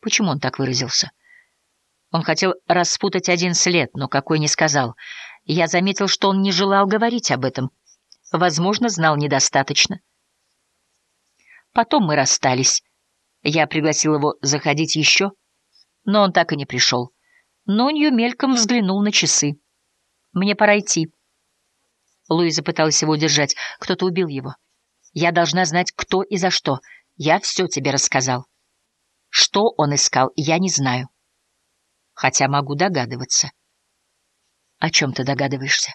Почему он так выразился? Он хотел распутать один след, но какой не сказал. Я заметил, что он не желал говорить об этом. Возможно, знал недостаточно. Потом мы расстались. Я пригласил его заходить еще, но он так и не пришел. Нонью мельком взглянул на часы. «Мне пора идти». Луиза пыталась его удержать. Кто-то убил его. «Я должна знать, кто и за что. Я все тебе рассказал». Что он искал, я не знаю. Хотя могу догадываться. О чем ты догадываешься?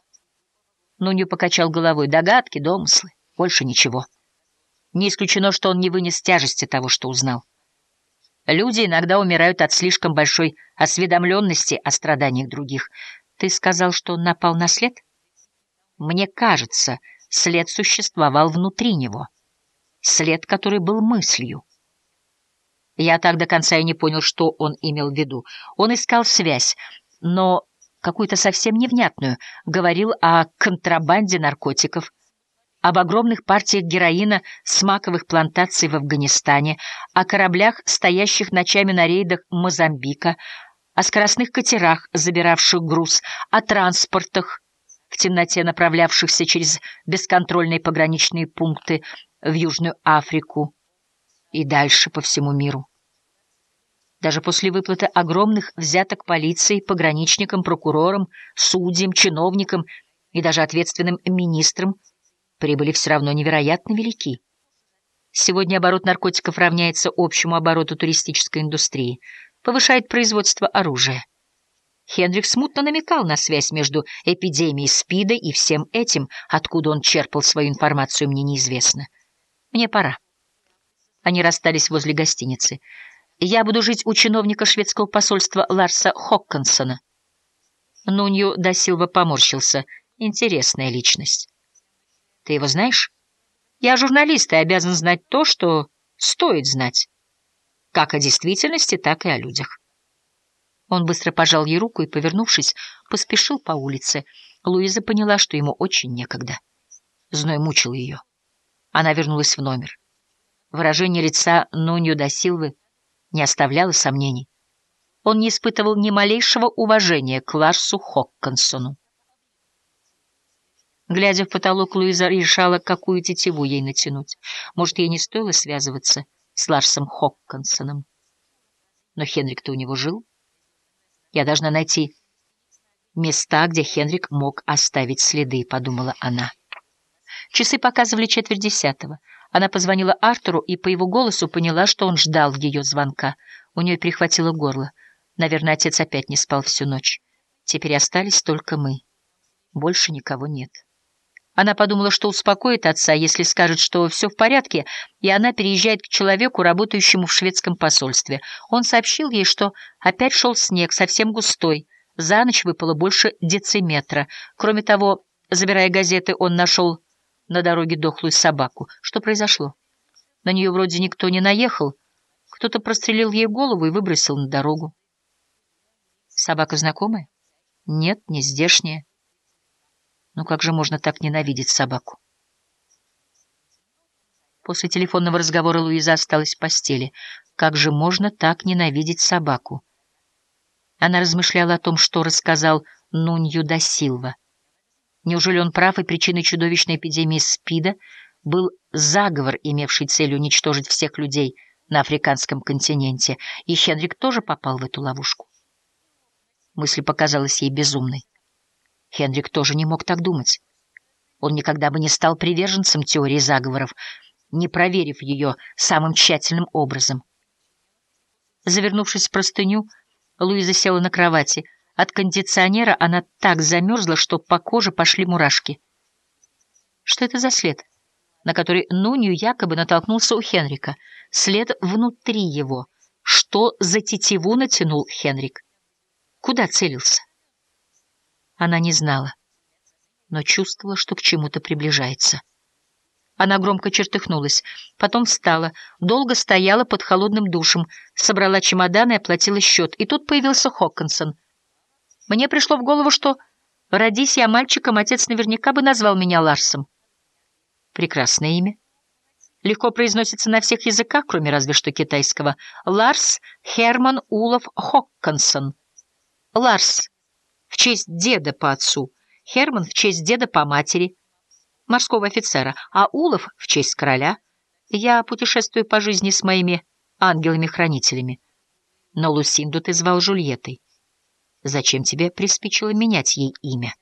Нунью покачал головой. Догадки, домыслы. Больше ничего. Не исключено, что он не вынес тяжести того, что узнал. Люди иногда умирают от слишком большой осведомленности о страданиях других. Ты сказал, что он напал на след? Мне кажется, след существовал внутри него. След, который был мыслью. Я так до конца и не понял, что он имел в виду. Он искал связь, но какую-то совсем невнятную, говорил о контрабанде наркотиков, об огромных партиях героина с маковых плантаций в Афганистане, о кораблях, стоящих ночами на рейдах Мозамбика, о скоростных катерах, забиравших груз, о транспортах, в темноте направлявшихся через бесконтрольные пограничные пункты в Южную Африку и дальше по всему миру. Даже после выплаты огромных взяток полиции, пограничникам, прокурорам, судьям, чиновникам и даже ответственным министрам прибыли все равно невероятно велики. Сегодня оборот наркотиков равняется общему обороту туристической индустрии, повышает производство оружия. Хендрик смутно намекал на связь между эпидемией СПИДа и всем этим, откуда он черпал свою информацию, мне неизвестно. Мне пора. Они расстались возле гостиницы. «Я буду жить у чиновника шведского посольства Ларса Хоккансона». Нунью да Силва поморщился. «Интересная личность». «Ты его знаешь?» «Я журналист и обязан знать то, что стоит знать. Как о действительности, так и о людях». Он быстро пожал ей руку и, повернувшись, поспешил по улице. Луиза поняла, что ему очень некогда. Зной мучил ее. Она вернулась в номер. Выражение лица Нунью да Силвы не оставляло сомнений. Он не испытывал ни малейшего уважения к Ларсу Хоккансону. Глядя в потолок, Луиза решала, какую тетиву ей натянуть. Может, ей не стоило связываться с Ларсом Хоккансоном. Но Хенрик-то у него жил. Я должна найти места, где Хенрик мог оставить следы, — подумала она. Часы показывали четверть десятого. Она позвонила Артуру и по его голосу поняла, что он ждал ее звонка. У нее перехватило горло. Наверное, отец опять не спал всю ночь. Теперь остались только мы. Больше никого нет. Она подумала, что успокоит отца, если скажет, что все в порядке, и она переезжает к человеку, работающему в шведском посольстве. Он сообщил ей, что опять шел снег, совсем густой. За ночь выпало больше дециметра. Кроме того, забирая газеты, он нашел на дороге дохлую собаку. Что произошло? На нее вроде никто не наехал. Кто-то прострелил ей голову и выбросил на дорогу. Собака знакомая? Нет, не здешняя. Ну как же можно так ненавидеть собаку? После телефонного разговора Луиза осталась в постели. Как же можно так ненавидеть собаку? Она размышляла о том, что рассказал Нунью да Силва. Неужели он прав, и причиной чудовищной эпидемии СПИДа был заговор, имевший целью уничтожить всех людей на африканском континенте, и Хенрик тоже попал в эту ловушку? Мысль показалась ей безумной. Хенрик тоже не мог так думать. Он никогда бы не стал приверженцем теории заговоров, не проверив ее самым тщательным образом. Завернувшись в простыню, Луиза села на кровати — от кондиционера она так замерзла, что по коже пошли мурашки. Что это за след, на который Нунью якобы натолкнулся у Хенрика? След внутри его. Что за тетиву натянул Хенрик? Куда целился? Она не знала, но чувствовала, что к чему-то приближается. Она громко чертыхнулась, потом встала, долго стояла под холодным душем, собрала чемодан и оплатила счет. И тут появился Хоккинсон — мне пришло в голову, что, родись я мальчиком, отец наверняка бы назвал меня Ларсом. Прекрасное имя. легко произносится на всех языках, кроме разве что китайского. Ларс Херман Улов Хоккансон. Ларс в честь деда по отцу, Херман в честь деда по матери, морского офицера, а Улов в честь короля. Я путешествую по жизни с моими ангелами-хранителями. Но Лусинду ты звал Жульеттой. Зачем тебе приспичило менять ей имя?